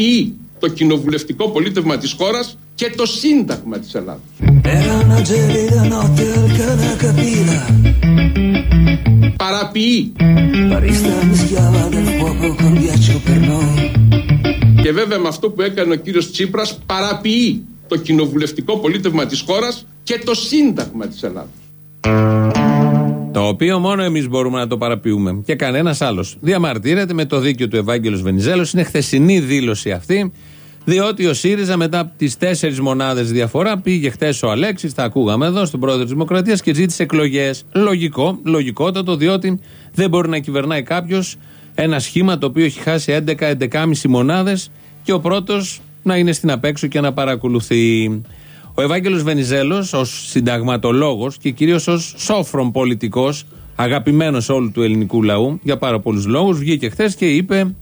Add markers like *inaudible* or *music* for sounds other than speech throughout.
παραποιεί το κοινοβουλευτικό πολίτευμα της χώρας και το σύνταγμα της Ελλάδας. Παραποιεί. Και βέβαια με αυτό που έκανε ο κύριος Τσίπρας παραποιεί το κοινοβουλευτικό πολίτευμα της χώρας και το σύνταγμα της Ελλάδας. Το οποίο μόνο εμείς μπορούμε να το παραποιούμε και κανένας άλλος. Διαμαρτύρεται με το δίκαιο του Ευάγγελος Βενιζέλος. Είναι χθεσινή δήλωση αυτή. Διότι ο ΣΥΡΙΖΑ μετά από τις τέσσερις μονάδες διαφορά πήγε χθες ο Αλέξης, τα ακούγαμε εδώ, στον πρόεδρο της Δημοκρατίας και ζήτησε εκλογές. Λογικό, λογικότατο, διότι δεν μπορεί να κυβερνάει κάποιος ένα σχήμα το οποίο έχει χάσει 11-11,5 μονάδες και ο πρώτος να είναι στην απέξω και να παρακολουθεί. Ο Ευάγγελος Βενιζέλος, ως συνταγματολόγος και κυρίως ως σόφρον πολιτικός, αγαπημένος όλου του ελληνικού λαού για πάρα πολλούς λόγους, βγήκε χθες και είπε,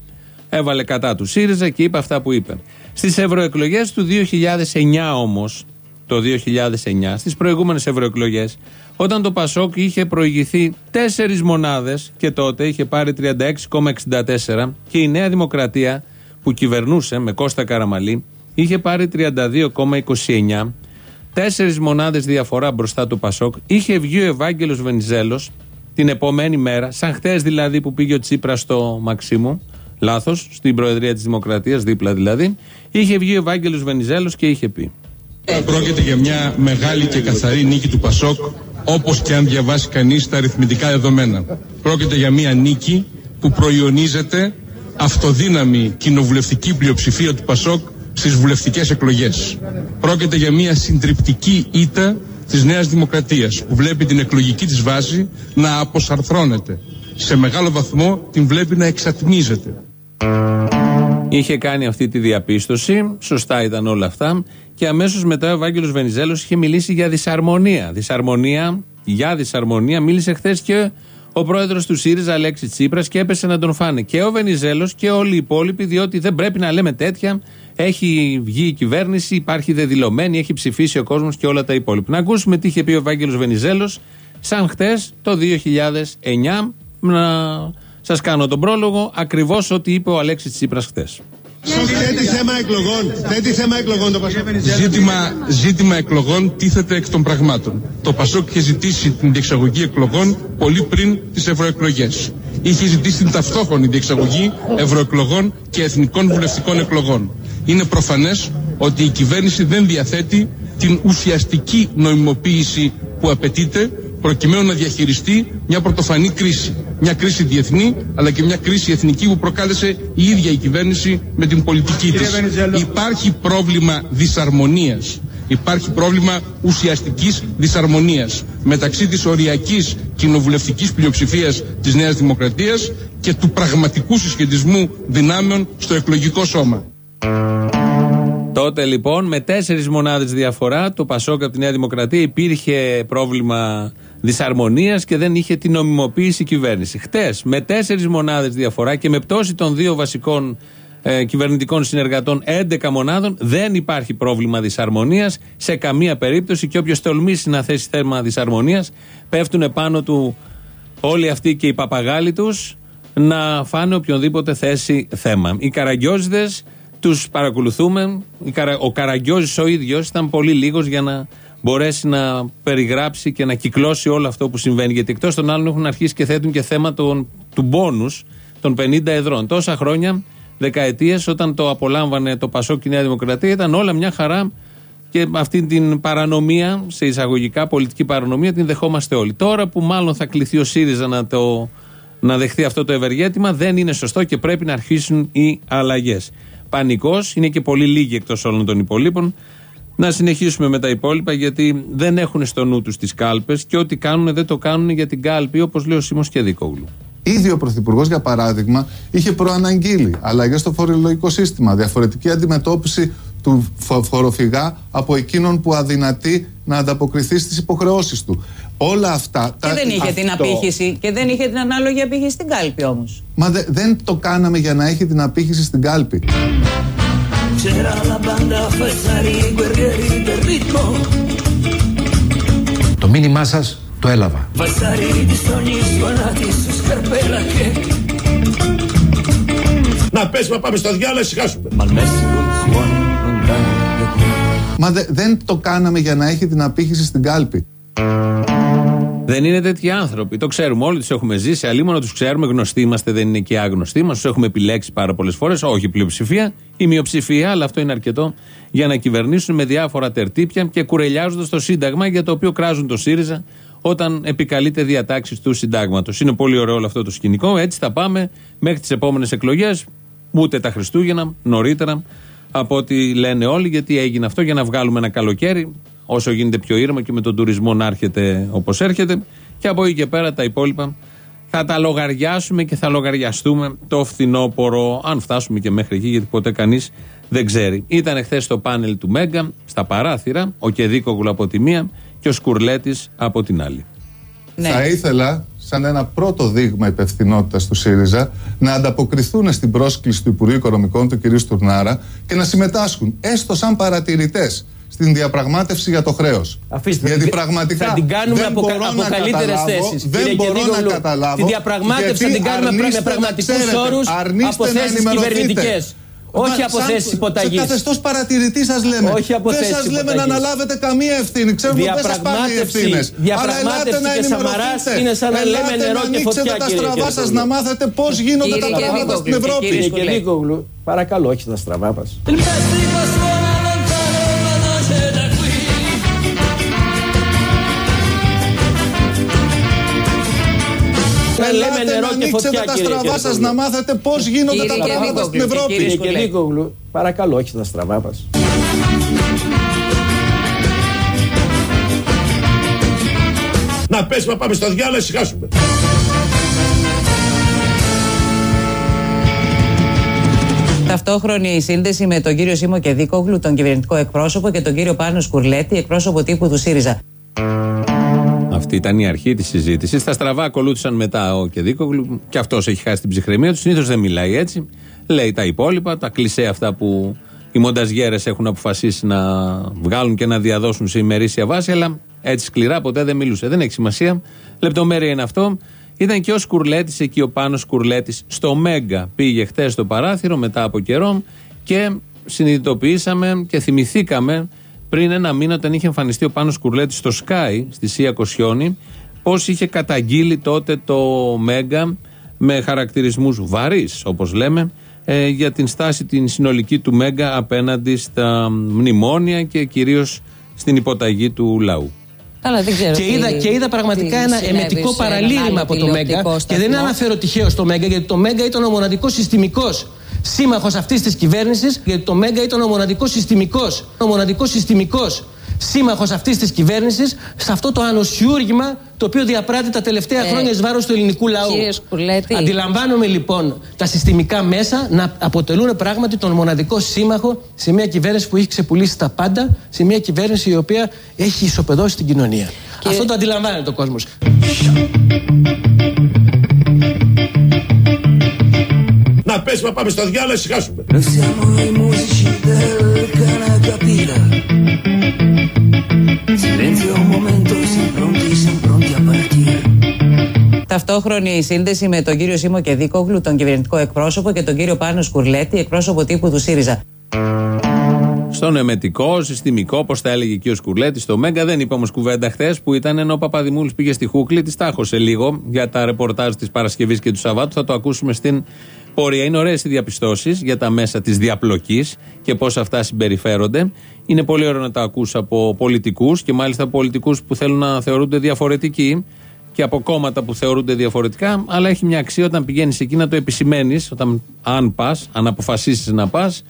έβαλε κατά του ΣΥΡΙΖΑ και είπε αυτά που είπε. Στις ευρωεκλογές του 2009 όμως, το 2009, στις προηγούμενες ευρωεκλογές, όταν το Πασόκ είχε προηγηθεί τέσσερις μονάδες και τότε είχε πάρει 36,64 και η Νέα Δημοκρατία που κυβερνούσε με Κώστα Καραμαλή είχε πάρει 32,29. Τέσσερις μονάδες διαφορά μπροστά του Πασόκ. Είχε βγει ο Ευάγγελος Βενιζέλος την επόμενη μέρα, σαν χτες δηλαδή που πήγε ο Τσίπρας στο Μαξίμου, λάθος, στην Προεδρία της Δημοκρατίας, δίπλα δηλαδή. Είχε βγει ο Ευάγγελος Βενιζέλος και είχε πει. Πρόκειται για μια μεγάλη και καθαρή νίκη του Πασόκ, όπως και αν διαβάσει κανείς τα αριθμητικά δεδομένα. Πρόκειται για μια νίκη που προϊονίζεται αυτοδύναμη κοινοβουλευτική πλειοψηφία του Πασόκ στις βουλευτικές εκλογές. Πρόκειται για μια συντριπτική ήττα της Νέας Δημοκρατίας που βλέπει την εκλογική της βάση να αποσαρθρώνεται. Σε μεγάλο βαθμό την βλέπει να εξατμίζεται. Είχε κάνει αυτή τη διαπίστωση, σωστά ήταν όλα αυτά και αμέσως μετά ο Ευάγγελος Βενιζέλος είχε μιλήσει για δυσαρμονία. Δυσαρμονία, για δυσαρμονία μίλησε χθες και ο πρόεδρος του ΣΥΡΙΖΑ, Αλέξης Τσίπρας, και έπεσε να τον φάνε και ο Βενιζέλος και όλοι οι υπόλοιποι, διότι δεν πρέπει να λέμε τέτοια. Έχει βγει η κυβέρνηση, υπάρχει δεδηλωμένη, έχει ψηφίσει ο κόσμος και όλα τα υπόλοιπα. Να ακούσουμε τι είχε πει ο Ευάγγελο Βενιζέλος, σαν χτες το 2009. Να σας κάνω τον πρόλογο, ακριβώς ό,τι είπε ο Αλέξης Τσίπρας χτες. Θέτει θέμα εκλογών. Θέτει θέμα εκλογών το Πασόκ. Ζήτημα, ζήτημα εκλογών τίθεται εκ των πραγμάτων. Το Πασόκ είχε ζητήσει την διεξαγωγή εκλογών πολύ πριν τις ευρωεκλογές. Είχε ζητήσει την ταυτόχρονη διεξαγωγή ευρωεκλογών και εθνικών βουλευτικών εκλογών. Είναι προφανές ότι η κυβέρνηση δεν διαθέτει την ουσιαστική νοημοποίηση που απαιτείται προκειμένου να διαχειριστεί μια πρωτοφανή κρίση. Μια κρίση διεθνή, αλλά και μια κρίση εθνική που προκάλεσε η ίδια η κυβέρνηση με την πολιτική της. Υπάρχει πρόβλημα δυσαρμονίας. Υπάρχει πρόβλημα ουσιαστικής δυσαρμονίας μεταξύ της οριακής κοινοβουλευτικής πλειοψηφίας της Νέας Δημοκρατίας και του πραγματικού συσχετισμού δυνάμεων στο εκλογικό σώμα. Τότε λοιπόν με τέσσερις μονάδες διαφορά το Πασόκ από τη Νέα Δημοκρατία υπήρχε πρόβλημα δυσαρμονίας και δεν είχε την νομιμοποίηση κυβέρνηση. Χτες με τέσσερις μονάδες διαφορά και με πτώση των δύο βασικών ε, κυβερνητικών συνεργατών 11 μονάδων δεν υπάρχει πρόβλημα δυσαρμονίας σε καμία περίπτωση και όποιος τολμήσει να θέσει θέμα δυσαρμονίας πέφτουν πάνω του όλοι αυτοί και οι παπαγάλοι τους να φάνε οποιονδήποτε θέση θέμα. Οι καραγκιόζιδες τους παρακολουθούμε. Ο Καραγκιόζης ο ίδιος ήταν πολύ λίγος για να μπορέσει να περιγράψει και να κυκλώσει όλο αυτό που συμβαίνει. Γιατί εκτός των άλλων έχουν αρχίσει και θέτουν και θέμα των, του μπόνους των 50 εδρών. Τόσα χρόνια, δεκαετίες, όταν το απολάμβανε το Πασό και η Νέα Δημοκρατία, ήταν όλα μια χαρά και αυτή την παρανομία, σε εισαγωγικά πολιτική παρανομία, την δεχόμαστε όλοι. Τώρα που μάλλον θα κληθεί ο ΣΥΡΙΖΑ να, το, να δεχθεί αυτό το ευεργέτημα, δεν είναι σωστό και πρέπει να αρχίσουν οι αλλαγές πανικός. Είναι και πολύ λίγοι εκτός όλων των υπολείπων. Να συνεχίσουμε με τα υπόλοιπα γιατί δεν έχουν στο νου τους τις κάλπες και ό,τι κάνουν δεν το κάνουν για την κάλπη, όπως λέει ο Σίμω Κεδίκογλου. Ήδη ο Πρωθυπουργός, για παράδειγμα, είχε προαναγγείλει αλλαγές στο φορολογικό σύστημα, διαφορετική αντιμετώπιση του φοροφυγά από εκείνον που αδυνατεί να ανταποκριθεί στις υποχρεώσεις του. Όλα αυτά... Και δεν είχε την απήχηση και δεν είχε την ανάλογη απήχηση στην κάλπη όμως. Μα δεν το κάναμε για να έχει την απήχηση στην κάλπη. Το μήνυμά σας το έλαβα. Να πέσουμε, πάμε στο διάλογο, ησυχάσουμε. Μα δε- δεν το κάναμε για να έχει την απήχηση στην κάλπη. Δεν είναι τέτοιοι άνθρωποι. Το ξέρουμε όλοι, τους έχουμε ζήσει. Αλλήμον τους ξέρουμε, γνωστοί είμαστε, δεν είναι και άγνωστοι μας. Τους έχουμε επιλέξει πάρα πολλές φορές. Όχι η πλειοψηφία, η μειοψηφία, αλλά αυτό είναι αρκετό για να κυβερνήσουν με διάφορα τερτύπια και κουρελιάζοντας το Σύνταγμα για το οποίο κράζουν το ΣΥΡΙΖΑ όταν επικαλείται διατάξεις του Συντάγματος. Είναι πολύ ωραίο όλο αυτό το σκηνικό. Έτσι θα πάμε μέχρι τις επόμενες εκλογές, ούτε τα Χριστούγεννα, νωρίτερα από ό,τι λένε όλοι, γιατί έγινε αυτό για να βγάλουμε ένα καλοκαίρι όσο γίνεται πιο ήρεμα και με τον τουρισμό να έρχεται όπως έρχεται. Και από εκεί και πέρα τα υπόλοιπα θα τα λογαριάσουμε και θα λογαριαστούμε το φθινόπωρο, αν φτάσουμε και μέχρι εκεί, γιατί ποτέ κανείς δεν ξέρει. Ήταν χθες στο πάνελ του Μέγκα, στα παράθυρα, ο Κεδίκογλου από τη μία και ο Σκουρλέτης από την άλλη. Ναι. Θα ήθελα, σαν ένα πρώτο δείγμα υπευθυνότητας του ΣΥΡΙΖΑ, να ανταποκριθούν στην πρόσκληση του Υπουργείου Οικονομικών, του κ. Στουρνάρα, και να συμμετάσχουν, έστω σαν παρατηρητές, στην διαπραγμάτευση για το χρέος. Αφήστε, Γιατί θα- πραγματικά. θα την κάνουμε δεν από κα- μπορώ από να καλύτερες καταλάβω- θέσεις, Δεν κύριε μπορώ Κεδίκογλου. να καταλάβω. Τη διαπραγμάτευση θα γιατί την κάνουμε με αρνείστε να πραγματικούς ξέρετε, όρους, αρνείστε από να θέσεις ενημερωθείτε. κυβερνητικές. Όχι Μα από σαν- θέσεις υποταγής. Σε καθεστώς παρατηρητή σας λέμε. Όχι από Δεν θέσεις σας λέμε να υποταγής. αναλάβετε καμία ευθύνη. Ξέρουμε ότι δεν σας πάνε οι Διαπραγμάτευση- ευθύνε. διαπραγμάτευση και Σαμαράς είναι σαν να λέμε νερό και φωτιά, τα κύριε στραβά σας Κεδίκογλου. να μάθετε πώς γίνονται Κύριε τα πράγματα Κεδίκογλου στην και Ευρώπη. κύριε Κύριε Κελίκογλου, παρακαλώ, όχι στα στραβά μας. Ελάτε νερό να και ανοίξετε φωτιά, τα κύριε στραβά σας Κεδίκογλου. να μάθετε πώς γίνονται Κύριε τα πράγματα στην Κεδίκογλου και Ευρώπη. κύριε Κύριε Κελίκογλου, παρακαλώ, όχι στα στραβά μας. Να πέσουμε, πάμε στο διάλογο, ησυχάσουμε. Ταυτόχρονη η σύνδεση με τον κύριο Σίμω Κεδίκογλου, τον κυβερνητικό εκπρόσωπο, και τον κύριο Πάνος Σκουρλέτη, εκπρόσωπο τύπου του ΣΥΡΙΖΑ. Αυτή ήταν η αρχή της συζήτησης. Στα στραβά ακολούθησαν μετά ο Κεδίκογλου και αυτός έχει χάσει την ψυχραιμία του. Συνήθως δεν μιλάει έτσι. Λέει τα υπόλοιπα, τα κλισέ αυτά που οι μονταζιέρες έχουν αποφασίσει να βγάλουν και να διαδώσουν σε ημερήσια βάση. Αλλά έτσι σκληρά ποτέ δεν μιλούσε. Δεν έχει σημασία. Λεπτομέρεια είναι αυτό. Ήταν και ο Σκουρλέτης εκεί, ο Πάνος Σκουρλέτης, στο Μέγκα. Πήγε χθε στο παράθυρο μετά από καιρό και συνειδητοποιήσαμε και θυμηθήκαμε πριν ένα μήνα όταν είχε εμφανιστεί ο Πάνος Κουρλέτης στο Sky στη Σία Κοσιόνη πώς είχε καταγγείλει τότε το Μέγκα με χαρακτηρισμούς βαρύς όπως λέμε ε, για την στάση την συνολική του Μέγκα απέναντι στα μνημόνια και κυρίως στην υποταγή του λαού. Καλά, δεν ξέρω. Και τι- είδα, και είδα πραγματικά τι ένα συνέβη εμετικό σε έναν παραλήρημα άλλο από το Μέγκα. τηλεοπτικό Και δεν σταθμό. αναφέρω τυχαίο στο Μέγκα, γιατί το Μέγκα ήταν ο μοναδικός συστημικός σύμμαχος αυτής της κυβέρνησης. Γιατί το Μέγκα ήταν ο μοναδικός συστημικός ο μοναδικός συστημικός σύμμαχος αυτής της κυβέρνησης σε αυτό το ανοσιούργημα το οποίο διαπράττει τα τελευταία Ε, χρόνια εις βάρος του ελληνικού λαού. κύριε Σκουλέτη. Αντιλαμβάνομαι λοιπόν τα συστημικά μέσα να αποτελούν πράγματι τον μοναδικό σύμμαχο σε μια κυβέρνηση που έχει ξεπουλήσει τα πάντα, σε μια κυβέρνηση η οποία έχει ισοπεδώσει την κοινωνία. Αυτό το αντιλαμβάνεται ο momento, siamo pronti, siamo pronti a partire. Ταυτόχρονη η σύνδεση με τον κύριο Σίμω Κεδίκογλου, τον κυβερνητικό εκπρόσωπο, και τον κύριο Πάνο Σκουρλέτη, εκπρόσωπο τύπου του ΣΥΡΙΖΑ. Στον εμετικό, συστημικό, όπως τα έλεγε και ο Σκουρλέτη στο Μέγκα. Δεν είπε όμως κουβέντα χθες που ήταν ενώ ο Παπαδημούλης πήγε στη Χούκλη. Της τάχωσε λίγο για τα ρεπορτάζ της Παρασκευής και του Σαββάτου. Θα το ακούσουμε στην πορεία. Είναι ωραίες οι διαπιστώσεις για τα μέσα της διαπλοκής και πώς αυτά συμπεριφέρονται. Είναι πολύ ωραίο να τα ακούς από πολιτικούς και μάλιστα από πολιτικούς που θέλουν να θεωρούνται διαφορετικοί και από κόμματα που θεωρούνται διαφορετικά. Αλλά έχει μια αξία όταν πηγαίνεις εκεί να το επισημαίνεις, όταν αν πας, αν αποφασίσεις να πας,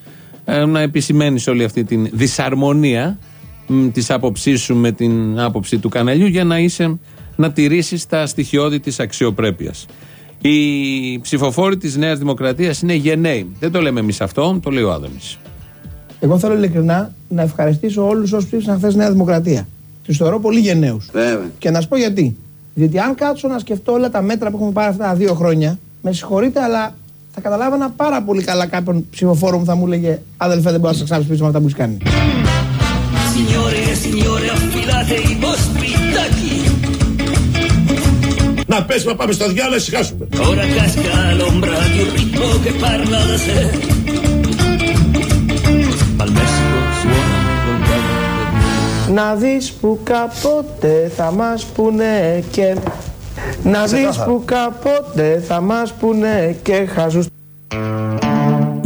ε, να επισημαίνεις όλη αυτή την δυσαρμονία της άποψής σου με την άποψη του καναλιού για να είσαι να τηρήσεις τα στοιχειώδη της αξιοπρέπειας. Οι ψηφοφόροι της Νέας Δημοκρατίας είναι γενναίοι. Δεν το λέμε εμείς αυτό, το λέει ο Άδωνης. Εγώ θέλω ειλικρινά να ευχαριστήσω όλους όσους ψήφισαν χθες Νέα Δημοκρατία. Τους θεωρώ πολύ γενναίους. Και να σου πω γιατί. Διότι αν κάτσω να σκεφτώ όλα τα μέτρα που έχουμε πάρει αυτά τα δύο χρόνια, με συγχωρείτε, αλλά θα καταλάβανα πάρα πολύ καλά κάποιον ψηφοφόρο που θα μου έλεγε Αδελφέ, δεν μπορώ να σα ξαναψηφίσω με αυτά που έχεις κάνει. Signore e signore, affilate i vostri tacchi. Να Να πέσουμε πάμε στο διάλογο, ησυχάσουμε. Ora casca l'ombra di un ritmo che parla da sé. Ma il Messico suona lontano Να δεις που κάποτε θα μας πούνε και... Να δεις που κάποτε θα μας πούνε και χαζούς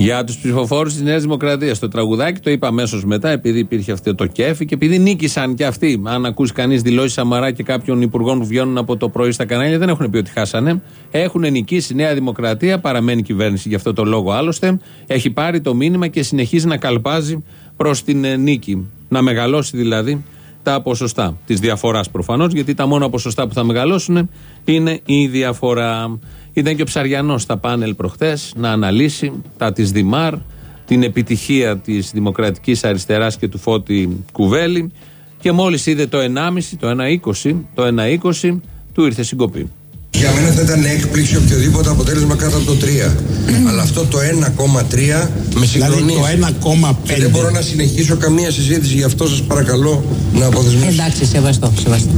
Για τους ψηφοφόρους της Νέας Δημοκρατίας. Το τραγουδάκι το είπα αμέσως μετά, επειδή υπήρχε αυτό το κέφι και επειδή νίκησαν και αυτοί. Αν ακούσει κανείς δηλώσεις Σαμαρά και κάποιων υπουργών που βγαίνουν από το πρωί στα κανάλια, δεν έχουν πει ότι χάσανε. Έχουν νικήσει η Νέα Δημοκρατία, παραμένει κυβέρνηση γι' αυτό το λόγο άλλωστε. Έχει πάρει το μήνυμα και συνεχίζει να καλπάζει προς την ε, νίκη. Να μεγαλώσει δηλαδή τα ποσοστά της διαφοράς προφανώς, γιατί τα μόνα ποσοστά που θα μεγαλώσουν είναι η διαφορά. Ήταν και ο Ψαριανός στα πάνελ προχθές να αναλύσει τα της Δημάρ, την επιτυχία της Δημοκρατικής Αριστεράς και του Φώτη Κουβέλη. Και μόλις είδε το 1,5, το 1,20, το 1,20, του ήρθε συγκοπή. Για μένα θα ήταν έκπληξη οποιοδήποτε αποτέλεσμα κάτω από το 3. Αλλά αυτό το 1,3 με συγκλονίζει. Δηλαδή το 1,5. Και δεν μπορώ να συνεχίσω καμία συζήτηση, γι' αυτό σας παρακαλώ να αποδεσμεύσω. Εντάξει, σεβαστό, σεβαστό.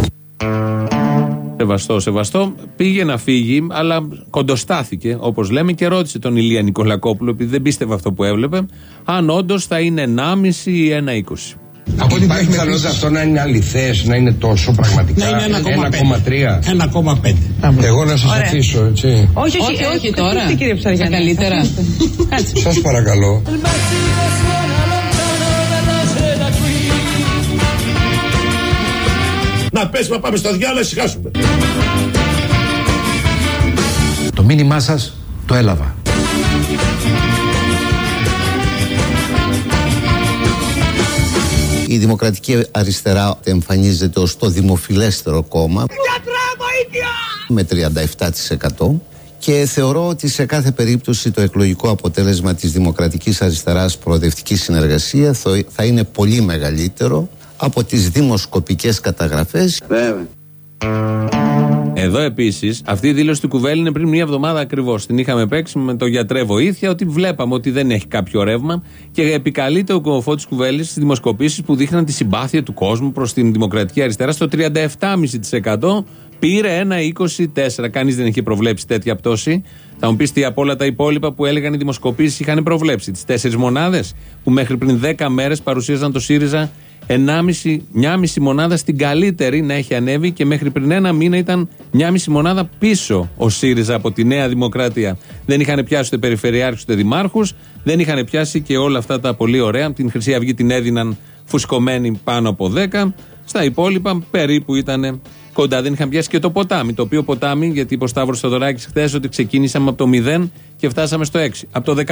Σεβαστό, σεβαστό. Πήγε να φύγει, αλλά κοντοστάθηκε, όπως λέμε, και ρώτησε τον Ηλία Νικολακόπουλο, επειδή δεν πίστευε αυτό που έβλεπε, αν όντως θα είναι 1,5 ή 1,20. Από ό,τι υπάρχει πιθανότητα αυτό να είναι αληθές, να είναι τόσο πραγματικά. Να είναι 1,3. 1,5. Εγώ να σας Ωραία. αφήσω, έτσι. Όχι, όχι, όχι, τώρα. καθίστε, κύριε Ψαριανή. Τα καλύτερα. Σας παρακαλώ. Να πέσουμε πάμε στο διάλογο, ησυχάσουμε. Το μήνυμά σας το έλαβα. Η Δημοκρατική Αριστερά εμφανίζεται ως το δημοφιλέστερο κόμμα με 37% και θεωρώ ότι σε κάθε περίπτωση το εκλογικό αποτέλεσμα της Δημοκρατικής Αριστεράς Προοδευτικής Συνεργασίας θα- θα είναι πολύ μεγαλύτερο από τις δημοσκοπικές καταγραφές. Εδώ επίσης, αυτή η δήλωση του Κουβέλη είναι πριν μία εβδομάδα ακριβώς. Την είχαμε παίξει με το γιατρέ βοήθεια, ότι βλέπαμε ότι δεν έχει κάποιο ρεύμα και επικαλείται ο κομοφώτη Κουβέλης στις δημοσκοπήσεις που δείχναν τη συμπάθεια του κόσμου προς την Δημοκρατική Αριστερά στο 37,5%. Πήρε ένα 24. Κανείς δεν είχε προβλέψει τέτοια πτώση. Θα μου πεις τι από όλα τα υπόλοιπα που έλεγαν οι δημοσκοπήσεις είχαν προβλέψει. Τις τέσσερις μονάδες που μέχρι πριν 10 μέρες παρουσίαζαν το ΣΥΡΙΖΑ 1,5, μια μισή μονάδα στην καλύτερη να έχει ανέβει και μέχρι πριν ένα μήνα ήταν μια μισή μονάδα πίσω ο ΣΥΡΙΖΑ από τη Νέα Δημοκρατία. Δεν είχαν πιάσει ούτε περιφερειάρχους ούτε δημάρχους, δεν είχαν πιάσει και όλα αυτά τα πολύ ωραία. Την Χρυσή Αυγή την έδιναν φουσκωμένη πάνω από 10. Στα υπόλοιπα περίπου ήταν κοντά. Δεν είχαν πιάσει και το ποτάμι. Το οποίο ποτάμι, γιατί είπε ο Σταύρος Θεοδωράκης χθες ότι ξεκίνησαμε από το 0 και φτάσαμε στο 6. Από το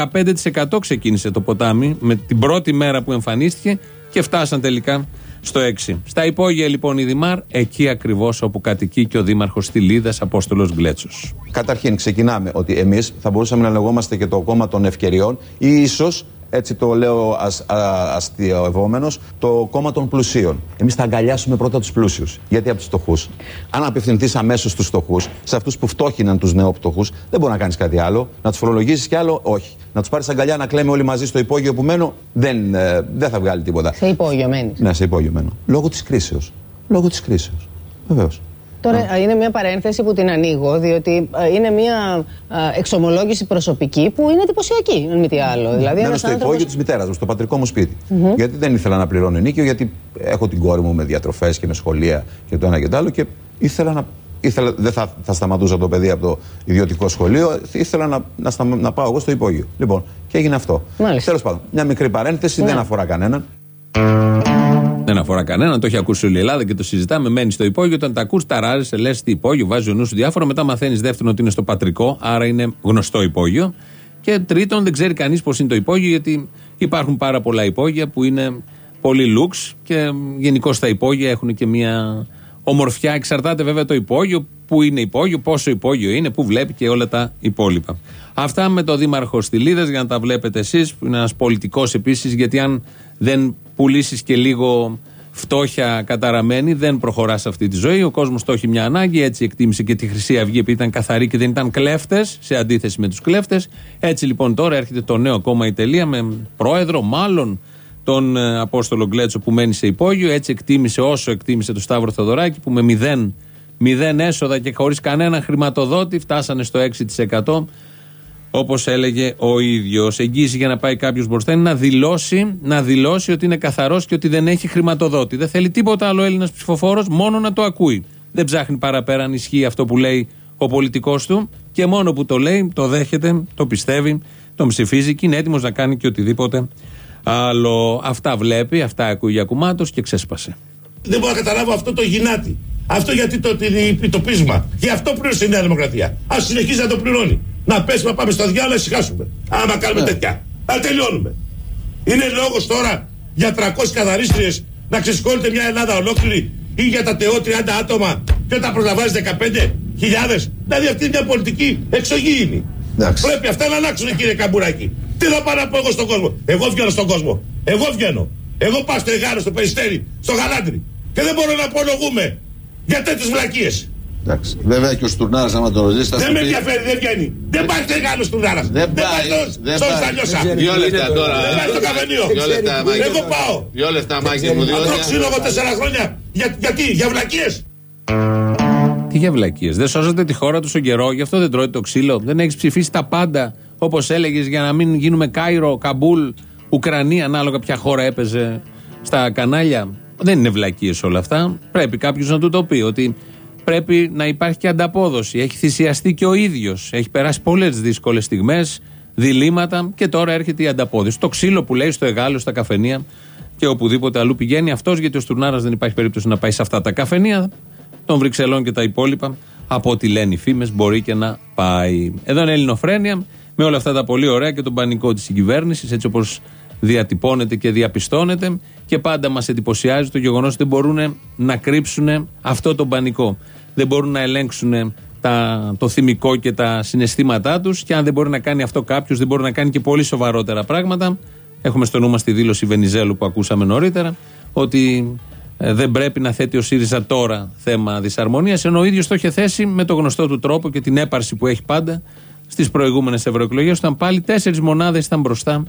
15% ξεκίνησε το ποτάμι με την πρώτη μέρα που εμφανίστηκε και φτάσαν τελικά στο 6. Στα υπόγεια λοιπόν η Δημάρ, εκεί ακριβώς όπου κατοικεί και ο Δήμαρχος Τιλίδα Απόστολος Γκλέτσος. Καταρχήν, ξεκινάμε ότι εμείς θα μπορούσαμε να λεγόμαστε και το κόμμα των ευκαιριών ή ίσως, έτσι το λέω ας, α, αστειοευόμενος, το κόμμα των πλουσίων. Εμείς θα αγκαλιάσουμε πρώτα τους πλούσιους. Γιατί από τους φτωχούς; Αν απευθυνθεί αμέσως στου φτωχούς, σε αυτούς που φτώχυναν τους νεοπτωχού, δεν μπορεί να κάνεις κάτι άλλο. Να τους φορολογήσεις κι άλλο, όχι. Να τους πάρεις αγκαλιά να κλαίμε όλοι μαζί στο υπόγειο που μένω, δεν, ε, δεν θα βγάλει τίποτα. Σε υπόγειο μένεις. Ναι, σε υπόγειο μένω. Λόγω της κρίσεως. Λόγω της κρίσεως. Βεβαίως. Τώρα είναι μια παρένθεση που την ανοίγω, διότι ε, είναι μια ε, εξομολόγηση προσωπική που είναι εντυπωσιακή, αν μη τι άλλο. Δηλαδή, Μένω ένας στο άνθρωπος- υπόγειο της μητέρας μου, στο πατρικό μου σπίτι. Μμμ. Γιατί δεν ήθελα να πληρώνω ενίκιο, γιατί έχω την κόρη μου με διατροφές και με σχολεία και το ένα και το άλλο. Και ήθελα να. Ήθελα, δεν θα, θα σταματούσα το παιδί από το ιδιωτικό σχολείο, ήθελα να, να, σταμα- να πάω εγώ στο υπόγειο. Λοιπόν, και έγινε αυτό. Τέλος πάντων, μια μικρή παρένθεση, Ναι. δεν αφορά κανέναν. Δεν αφορά κανέναν, το έχει ακούσει όλη η Ελλάδα και το συζητάμε. Μένει στο υπόγειο, όταν τα ακούς, ταράζεσαι, λες τι υπόγειο, βάζει ο νους σου διάφορα. Μετά μαθαίνεις δεύτερον ότι είναι στο πατρικό, άρα είναι γνωστό υπόγειο. Και τρίτον, δεν ξέρει κανείς πώς είναι το υπόγειο, γιατί υπάρχουν πάρα πολλά υπόγεια που είναι πολύ λουξ και γενικώς τα υπόγεια έχουν και μια ομορφιά. Εξαρτάται βέβαια το υπόγειο, πού είναι υπόγειο, πόσο υπόγειο είναι, πού βλέπει και όλα τα υπόλοιπα. Αυτά με το Δήμαρχο Στυλίδας για να τα βλέπετε εσείς, που είναι ένας πολιτικός επίσης, γιατί αν δεν πουλήσεις και λίγο φτώχεια καταραμένη, δεν προχωράς σε αυτή τη ζωή. Ο κόσμος το έχει μια ανάγκη. Έτσι εκτίμησε και τη Χρυσή Αυγή, επειδή ήταν καθαρή και δεν ήταν κλέφτες, σε αντίθεση με τους κλέφτες. Έτσι λοιπόν τώρα έρχεται το νέο κόμμα η Τελεία με πρόεδρο, μάλλον τον ε, Απόστολο Γκλέτσο που μένει σε υπόγειο. Έτσι εκτίμησε όσο εκτίμησε το Σταύρο Θεοδωράκη που με μηδέν μηδέν έσοδα και χωρίς κανένα χρηματοδότη, φτάσανε στο 6%. Όπως έλεγε ο ίδιος. Εγγύηση για να πάει κάποιος μπροστά είναι να δηλώσει, να δηλώσει ότι είναι καθαρός και ότι δεν έχει χρηματοδότη. Δεν θέλει τίποτα άλλο Έλληνας ψηφοφόρος, μόνο να το ακούει. Δεν ψάχνει παραπέρα αν ισχύει αυτό που λέει ο πολιτικός του και μόνο που το λέει, το δέχεται, το πιστεύει, τον ψηφίζει και είναι έτοιμος να κάνει και οτιδήποτε άλλο. Αυτά βλέπει, αυτά ακούει για κουμάτος και ξέσπασε. Δεν μπορώ να καταλάβω αυτό το γυνάτι. Αυτό γιατί το, το, το πείσμα. Γι' αυτό πλήρωσε η Νέα Δημοκρατία. Α συνεχίζει να το πληρώνει. Να πέσουμε, να πάμε στο διάλογο, ησυχάσουμε. Άμα κάνουμε Ναι. τέτοια. Να τελειώνουμε. Είναι λόγος τώρα για 300 καθαρίστριες να ξεσκόνεται μια Ελλάδα ολόκληρη ή για τα ΤΕΟ 30 άτομα και όταν προλαμβάνεις 15.000. Δηλαδή αυτή είναι μια πολιτική εξωγήινη. Πρέπει αυτά να αλλάξουν κύριε Καμπουράκη. Τι θα πάω να πω εγώ στον κόσμο; Εγώ βγαίνω στον κόσμο. Εγώ βγαίνω. Εγώ πάω στο Εγάρο, στο Περιστέρι, στο Γαλάντρι. Και δεν μπορώ να απολογούμε για τέτοιες βλακίες. Εντάξει. Βέβαια και ο Στουρνάρας, άμα το ρωτήσεις, θα Δεν σου με πει. ενδιαφέρει, δεν βγαίνει. Δεν πάει στο Εγάρο του Νάρα. Δεν πάει, στο- δεν στο πάει. Σταλιώσα. Δεν ξέρει Δύο τι λεπτά γίνεται τώρα, Δεν ε. πάει στο καφενείο. Δύο λεπτά, Μάκη. Εγώ πάω. Δύο λεπτά, Μάκη μου, δύο Αυτό λεπτά. ξύλο εγώ τέσσερα χρόνια. Για, γιατί, για βλακίες. Τι για βλακίες. Δεν σώζετε τη χώρα τόσον καιρό, γι' αυτό δεν τρώτε το ξύλο. Δεν έχεις ψηφίσει τα πάντα, όπως έλεγες, για να μην γίνουμε Κάιρο, Καμπούλ, Ουκρανία, ανάλογα ποια χώρα έπαιζε στα κανάλια. Δεν είναι βλακίες όλα αυτά. Πρέπει κάποιος να του το πει ότι πρέπει να υπάρχει και ανταπόδοση. Έχει θυσιαστεί και ο ίδιος. Έχει περάσει πολλές δύσκολες στιγμές, διλήμματα και τώρα έρχεται η ανταπόδοση. Το ξύλο που λέει στο Εγάλο, στα καφενεία και οπουδήποτε αλλού πηγαίνει αυτός, γιατί ο Στουρνάρας δεν υπάρχει περίπτωση να πάει σε αυτά τα καφενεία των Βρυξελών και τα υπόλοιπα, από ό,τι λένε οι φήμες, μπορεί και να πάει. Εδώ είναι Ελληνοφρένια, με όλα αυτά τα πολύ ωραία και τον πανικό της συγκυβέρνησης, έτσι όπως διατυπώνεται και διαπιστώνεται. Και πάντα μας εντυπωσιάζει το γεγονός ότι δεν μπορούν να κρύψουν αυτό το πανικό. Δεν μπορούν να ελέγξουν τα, το θυμικό και τα συναισθήματά τους. Και αν δεν μπορεί να κάνει αυτό κάποιος, δεν μπορεί να κάνει και πολύ σοβαρότερα πράγματα. Έχουμε στο νου μας τη δήλωση Βενιζέλου που ακούσαμε νωρίτερα, ότι ε, δεν πρέπει να θέτει ο ΣΥΡΙΖΑ τώρα θέμα δυσαρμονίας, ενώ ο ίδιος το είχε θέσει με το γνωστό του τρόπο και την έπαρση που έχει πάντα στις προηγούμενες ευρωεκλογές, όταν πάλι τέσσερις μονάδες ήταν μπροστά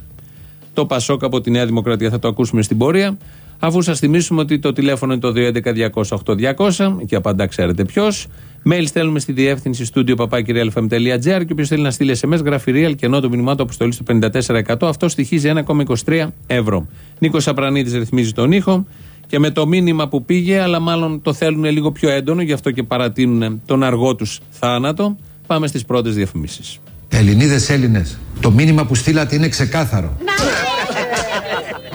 το Πασόκ από τη Νέα Δημοκρατία. Θα το ακούσουμε στην πορεία. Αφού σας θυμίσουμε ότι το τηλέφωνο είναι το 211-200-8200, εκεί απαντά ξέρετε ποιος. Mail στέλνουμε στη διεύθυνση στούντιο παπάκυριαλfm.gr και όποιος θέλει να στείλει SMS γράφει real και ενώ το μηνυμά του αποστολή στο 54%. Αυτό στοιχίζει 1,23 ευρώ. Νίκος Απρανίτη ρυθμίζει τον ήχο και με το μήνυμα που πήγε, αλλά μάλλον το θέλουν λίγο πιο έντονο, γι' αυτό και παρατείνουν τον αργό τους θάνατο. Πάμε στις πρώτες διαφημίσεις. Ελληνίδες Έλληνες, το μήνυμα που στείλατε είναι ξεκάθαρο.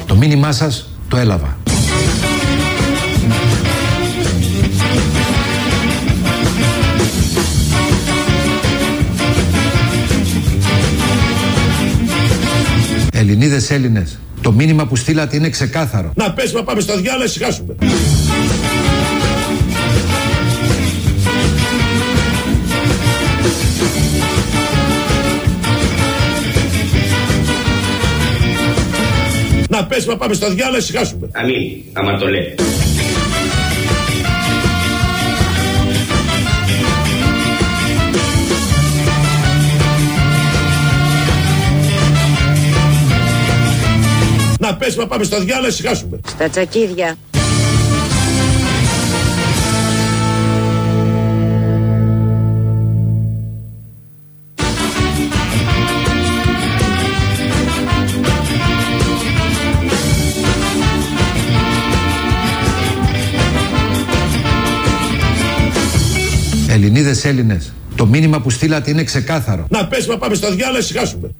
το μήνυμά σας το έλαβα. Ελληνίδες Έλληνες, το μήνυμα που στείλατε είναι ξεκάθαρο. Να πέσουμε, να πάμε στο διάλογο, ησυχάσουμε. Να πέσουμε, να πάμε στο διάλογο, ησυχάσουμε. Αμήν, άμα πέσουμε, να πάμε στο διάλογο, ησυχάσουμε. Στα τσακίδια. Ελληνίδες Έλληνες, το μήνυμα που στείλατε είναι ξεκάθαρο. Να πέσουμε, να πάμε στο διάλογο, ησυχάσουμε.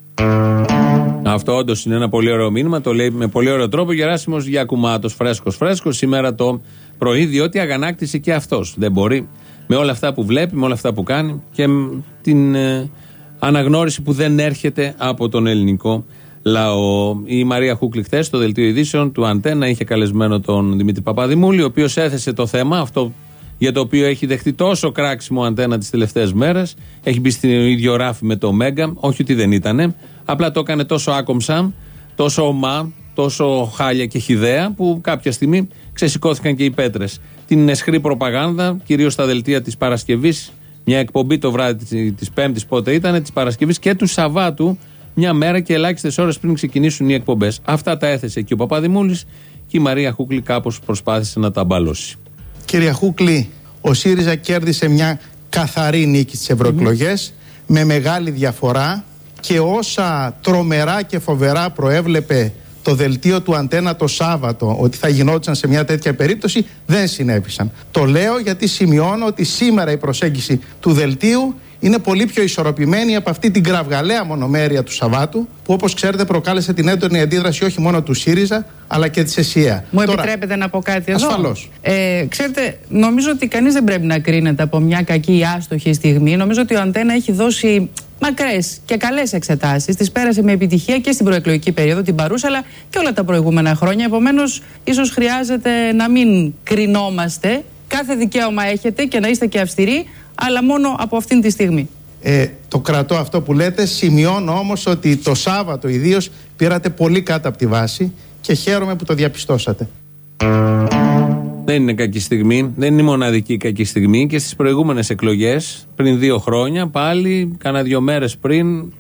Αυτό όντως είναι ένα πολύ ωραίο μήνυμα. Το λέει με πολύ ωραίο τρόπο. Γεράσιμος Γιακουμάτος, φρέσκος, φρέσκος, σήμερα το πρωί, διότι αγανάκτησε και αυτός. Δεν μπορεί με όλα αυτά που βλέπει, με όλα αυτά που κάνει και μ, την ε, αναγνώριση που δεν έρχεται από τον ελληνικό λαό. Η Μαρία Χούκλη χθες στο δελτίο ειδήσεων του Αντένα είχε καλεσμένο τον Δημήτρη Παπαδημούλη, ο οποίος έθεσε το θέμα, αυτό για το οποίο έχει δεχτεί τόσο κράξιμο αντένα τις τελευταίες μέρες. Έχει μπει στην ίδιο ράφι με το Μέγκα. Όχι ότι δεν ήτανε. Απλά το έκανε τόσο άκομψα, τόσο ομά, τόσο χάλια και χιδέα, που κάποια στιγμή ξεσηκώθηκαν και οι πέτρες. Την εσχρή προπαγάνδα, κυρίως στα δελτία της Παρασκευής, μια εκπομπή το βράδυ της Πέμπτης, πότε ήταν, της Παρασκευής και του Σαββάτου, μια μέρα και ελάχιστες ώρες πριν ξεκινήσουν οι εκπομπές. Αυτά τα έθεσε και ο Παπαδημούλης και η Μαρία Χούκλη κάπως προσπάθησε να τα μπαλώσει. Κύριε Χούκλη, Ο ΣΥΡΙΖΑ κέρδισε μια καθαρή νίκη στις ευρωεκλογές με μεγάλη διαφορά και όσα τρομερά και φοβερά προέβλεπε το δελτίο του Αντένα το Σάββατο ότι θα γινόταν σε μια τέτοια περίπτωση δεν συνέβησαν. Το λέω γιατί σημειώνω ότι σήμερα η προσέγγιση του δελτίου είναι πολύ πιο ισορροπημένη από αυτή την κραυγαλαία μονομέρεια του Σαββάτου που όπως ξέρετε προκάλεσε την έντονη αντίδραση όχι μόνο του ΣΥΡΙΖΑ αλλά και της ΕΣΥΑ. Μου Τώρα, επιτρέπετε να πω κάτι εδώ; Ασφαλώς. Ε, ξέρετε, νομίζω ότι κανείς δεν πρέπει να κρίνεται από μια κακή ή άστοχη στιγμή. Νομίζω ότι ο Αντένα έχει δώσει μακρές και καλές εξετάσεις. Τις πέρασε με επιτυχία και στην προεκλογική περίοδο, την παρούσα, αλλά και όλα τα προηγούμενα χρόνια. Επομένως, ίσως χρειάζεται να μην κρινόμαστε. Κάθε δικαίωμα έχετε και να είστε και αυστηροί, αλλά μόνο από αυτήν τη στιγμή. Ε, το κρατώ αυτό που λέτε. Σημειώνω όμως ότι το Σάββατο ιδίως πήρατε πολύ κάτω από τη βάση και χαίρομαι που το διαπιστώσατε. Δεν είναι κακή στιγμή. Δεν είναι η μοναδική κακή στιγμή. Και στις προηγούμενες εκλογές, πριν δύο χρόνια, πάλι, κάνα δύο μέρες πριν,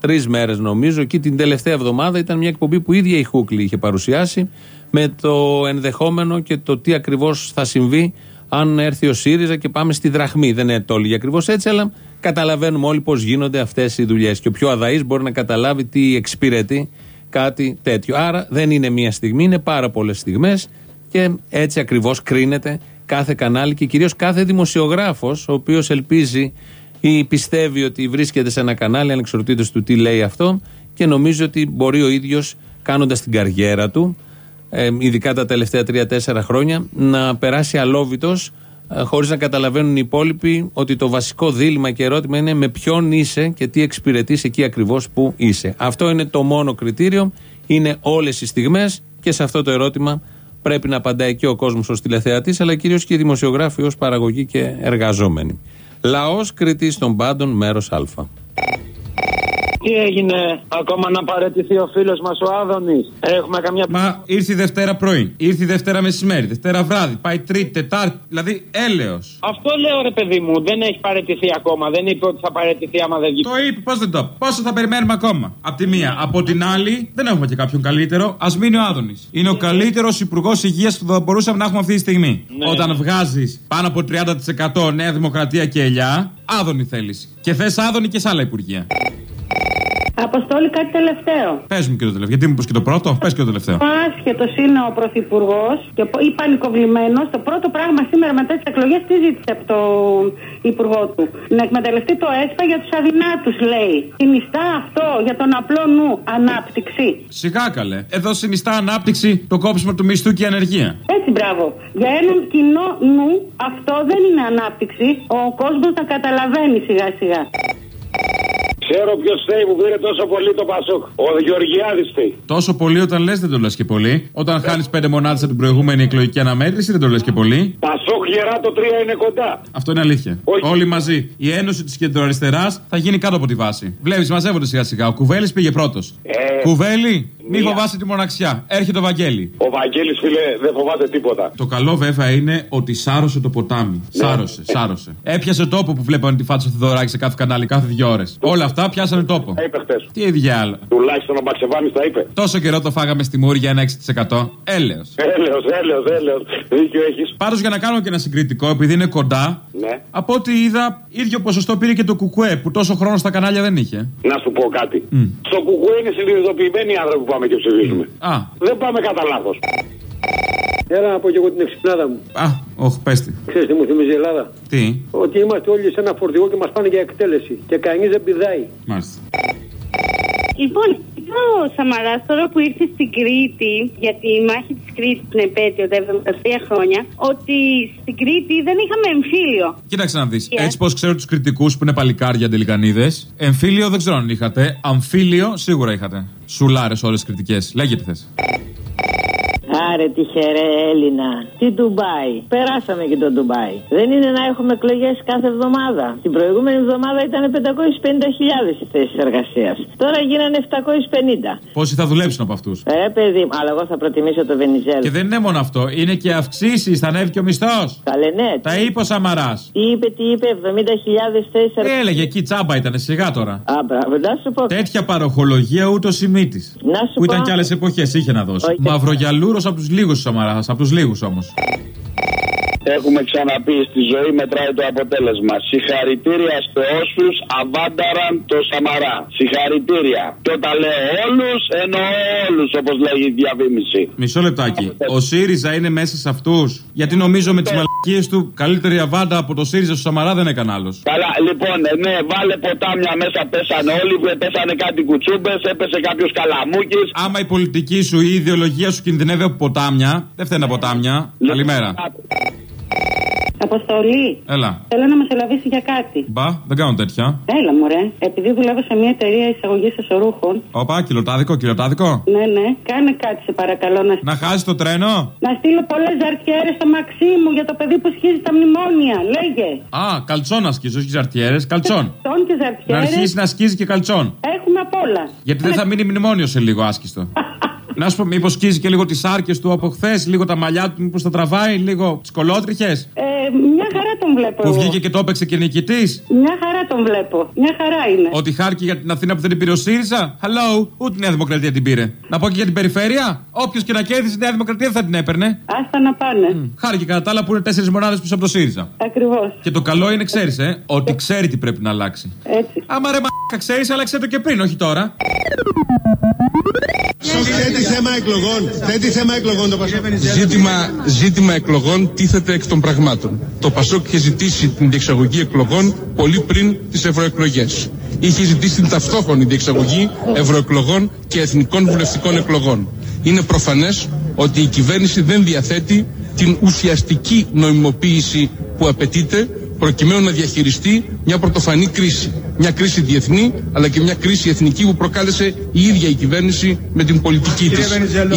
τρεις μέρες νομίζω, και την τελευταία εβδομάδα ήταν μια εκπομπή που η ίδια η Χούκλη είχε παρουσιάσει με το ενδεχόμενο και το τι ακριβώς θα συμβεί αν έρθει ο ΣΥΡΙΖΑ και πάμε στη δραχμή. Δεν είναι το όλη ακριβώς έτσι, αλλά καταλαβαίνουμε όλοι πώς γίνονται αυτές οι δουλειές. Και ο πιο αδαής μπορεί να καταλάβει τι εξυπηρετεί κάτι τέτοιο. Άρα δεν είναι μία στιγμή, είναι πάρα πολλές στιγμές και έτσι ακριβώς κρίνεται κάθε κανάλι και κυρίως κάθε δημοσιογράφος, ο οποίος ελπίζει ή πιστεύει ότι βρίσκεται σε ένα κανάλι ανεξαρτήτως του τι λέει αυτό και νομίζει ότι μπορεί ο ίδιος κάνοντας την καριέρα του ε, ειδικά τα τελευταία 3-4 χρόνια, να περάσει αλόβητος ε, χωρίς να καταλαβαίνουν οι υπόλοιποι ότι το βασικό δίλημα και ερώτημα είναι με ποιον είσαι και τι εξυπηρετείς εκεί ακριβώς που είσαι. Αυτό είναι το μόνο κριτήριο. Είναι όλες οι στιγμές και σε αυτό το ερώτημα πρέπει να απαντάει και ο κόσμος ως τηλεθεατής, αλλά κυρίως και οι δημοσιογράφοι ως παραγωγή και εργαζόμενοι. Λαός κριτής των πάντων, μέρος Α. Τι έγινε ακόμα να παραιτηθεί ο φίλος μας ο Άδωνης; Έχουμε καμιά. Μα ήρθε η Δευτέρα πρωί, ήρθε η Δευτέρα μεσημέρι, Δευτέρα βράδυ, πάει Τρίτη, Τετάρτη, δηλαδή έλεος. Αυτό λέω ρε παιδί μου, δεν έχει παραιτηθεί ακόμα. Δεν είπε ότι θα παραιτηθεί άμα δεν βγει. Το είπε, πώς δεν το είπε. Πόσο θα περιμένουμε ακόμα; Απ' τη μία. Από την άλλη, δεν έχουμε και κάποιον καλύτερο. Α μείνει ο Άδωνης. Είναι ο καλύτερος υπουργός υγείας που θα μπορούσαμε να έχουμε αυτή τη στιγμή. Ναι. Όταν βγάζεις πάνω από 30% Νέα Δημοκρατία και ελιά, Άδωνη θέλεις. Και θες Άδωνη και σε άλλα υπουργεία. Αποστόλη, κάτι τελευταίο. Πες μου και το τελευταίο. Γιατί μου είπε και το πρώτο, πες και το τελευταίο. Ο άσχετος είναι ο πρωθυπουργός και πο- ή πανικοβλημένος. Το πρώτο πράγμα σήμερα μετά τις εκλογές τι ζήτησε από τον υπουργό του; Να εκμεταλλευτεί το ΕΣΠΑ για τους αδυνάτους, λέει. Συνιστά αυτό για τον απλό νου ανάπτυξη. Σιγά καλέ. Εδώ συνιστά ανάπτυξη το κόψιμο του μισθού και η ανεργία. Έτσι, μπράβο. Για έναν κοινό νου αυτό δεν είναι ανάπτυξη. Ο κόσμος να καταλαβαίνει σιγά σιγά. Ξέρω ποιος θέλει που πήρε τόσο πολύ το Πασόκ. Ο Γεωργιάδης θέλει. Τόσο πολύ όταν λες δεν το λες και πολύ. Όταν χάνεις πέντε μονάδες από την προηγούμενη εκλογική αναμέτρηση δεν το λες και πολύ. Πασόκ γερά το 3 είναι κοντά. Αυτό είναι αλήθεια. Όλοι μαζί. Η ένωση της κεντροαριστεράς θα γίνει κάτω από τη βάση. Βλέπεις, μαζεύονται σιγά σιγά. Ο Κουβέλης πήγε πρώτος. Ε, Κουβέλη, μη μία. φοβάσαι τη μοναξιά. Έρχεται ο Βαγγέλη. Ο Βαγγέλης, φίλε, δεν φοβάται τίποτα. Το καλό βέβαια είναι ότι σάρωσε το ποτάμι. Σάρωσε, σάρωσε. Έπιασε τόπο που βλέπανε τη φάτσα του Θεοδωράκη σε κάθε κανάλι κάθε δύο ώρες. Όλα αυτά πιάσανε τόπο. Τα είπε χτε. Τι διάλογο. Τουλάχιστον ο Μπαξεβάνης τα είπε. Τόσο καιρό το φάγαμε στη Μούρη για ένα 6%. Έλεος. Έλεος, έλεος, έλεος. Δίκιο έχεις. Πάντως για να κάνω και ένα συγκριτικό, επειδή είναι κοντά, Ναι. από ό,τι είδα, ίδιο ποσοστό πήρε και το Κουκουέ που τόσο χρόνο στα κανάλια δεν είχε. Να σου πω κάτι. Στο κουκουέ είναι συνειδητοποιημένοι οι άνθρωποι που πάμε και ψηφίζουμε. Α, Δεν πάμε κατά λάθος. Έλα να πω και εγώ την εξυπνάδα μου. α, όχι, πέστη. Ξέρεις τι μου θυμίζει η Ελλάδα; Τι, Ότι είμαστε όλοι σε ένα φορτηγό και μας πάνε για εκτέλεση. Και κανείς δεν πηδάει. μάλιστα. Λοιπόν, είπε ο Σαμαράς τώρα που ήρθε στην Κρήτη για τη μάχη της Κρήτης την επέτειο τα 73 χρόνια, ότι στην Κρήτη δεν είχαμε εμφύλιο. Κοίταξε να δεις. Yeah. Έτσι πώ ξέρω τους κριτικούς που είναι παλικάρια τελικανίδε. Εμφύλιο δεν ξέρω αν είχατε. Αμφίλιο σίγουρα είχατε. Σουλάρες όλες κριτικές. Λέγε τι θες. Άρε τυχερέ Έλληνα. Τι Ντουμπάι. Περάσαμε και το Ντουμπάι. Δεν είναι να έχουμε εκλογές κάθε εβδομάδα. Την προηγούμενη εβδομάδα ήταν 550.000 οι θέσεις εργασίας. Τώρα γίνανε 750. Πόσοι θα δουλέψουν από αυτούς; Ε, παιδί, μου, αλλά εγώ θα προτιμήσω το Βενιζέλο. Και δεν είναι μόνο αυτό. Είναι και αυξήσεις. Θα ανέβει και ο μισθός. Καλέ, ναι. Τα είπε ο Σαμαράς. Τι είπε, τι είπε, 70.000 θέσεις εργασίας. Έλεγε εκεί τσάμπα ήταν σιγά τώρα. Α, μπράβο, να σου πω. Τέτοια παροχολογία ούτως η μύτης. Να σου Που ήταν πω- κι άλλες εποχές είχε να δώσει. Όχι. Μαυρογιαλούρος από τους λίγους Σαμαρά. Από τους λίγους όμως. Έχουμε ξαναπεί στη ζωή μετράει το αποτέλεσμα. Συγχαρητήρια σε όσους αβάνταραν το Σαμαρά. Συγχαρητήρια. Και όταν λέω όλους, εννοώ όλους όπως λέγει η διαφήμιση. Μισό λεπτάκι. Ο ΣΥΡΙΖΑ είναι μέσα σε αυτούς. Γιατί νομίζω με τις μαλακίες του καλύτερη αβάντα από το ΣΥΡΙΖΑ στο Σαμαρά δεν έκανε άλλος. Καλά, λοιπόν, ε, ναι, βάλε ποτάμια μέσα, πέσανε όλοι, πέσανε κάτι κουτσούμπες, έπεσε κάποιος καλαμούκι. Άμα η πολιτική σου ή η ιδεολογία σου κινδυνεύει από ποτάμια, δεν φταίνε ποτάμια. Καλημέρα. Αποστολή. Έλα. Θέλω να μας ελαβήσει για κάτι. Μπα, δεν κάνω τέτοια. Έλα, μωρέ. Επειδή δουλεύω σε μια εταιρεία εισαγωγής εσωρούχων. Όπα, κιλοτάδικο, κιλοτάδικο. Ναι, ναι. Κάνε κάτι, σε παρακαλώ. Να, Να χάσει το τρένο. να στείλω πολλές ζαρτιέρες στο μαξί μου για το παιδί που σχίζει τα μνημόνια. Λέγε. Α, καλτσόν ασκεί, όχι ζαρτιέρες, καλτσόν. Τον και Να ζαρτιέρε. αρχίσεις να σκίζει και καλτσόν. Έχουμε απ' όλα. Γιατί δεν θα μείνει μνημόνιο σε λίγο άσκιστο. *laughs* Να σου πω, μήπως σκίζει και λίγο τις άρκε του από χθες, λίγο τα μαλλιά του, μήπως τα τραβάει, λίγο τις κολότριχες. Ε, μια χαρά τον βλέπω. Που εγώ. βγήκε και το έπαιξε και νικητής; Μια χαρά τον βλέπω. Μια χαρά είναι. Ότι χάρηκε για την Αθήνα που δεν την πήρε ο ΣΥΡΙΖΑ; Hello, ούτε η Νέα Δημοκρατία την πήρε. Να πω και για την περιφέρεια. Όποιος και να κέρδισε η Νέα Δημοκρατία δεν θα την έπαιρνε. Άστα να πάνε. Χάρηκε κατά τα άλλα που είναι τέσσερις μονάδες πίσω από το ΣΥΡΙΖΑ. Ακριβώς. Και το καλό είναι, ξέρεις, ε, ότι ξέρει τι πρέπει να αλλάξει. Έτσι. Άμα ρε μα ξέρεις, άλλαξε το και πριν, όχι τώρα. Θέτει θέμα εκλογών. Θέτει θέμα εκλογών το Πασόκ. Ζήτημα, ζήτημα εκλογών τίθεται εκ των πραγμάτων. Το Πασόκ είχε ζητήσει την διεξαγωγή εκλογών πολύ πριν τις ευρωεκλογές. Είχε ζητήσει την ταυτόχρονη διεξαγωγή ευρωεκλογών και εθνικών βουλευτικών εκλογών. Είναι προφανές ότι η κυβέρνηση δεν διαθέτει την ουσιαστική νοημοποίηση που απαιτείται προκειμένου να διαχειριστεί μια πρωτοφανή κρίση. Μια κρίση διεθνή, αλλά και μια κρίση εθνική που προκάλεσε η ίδια η κυβέρνηση με την πολιτική της.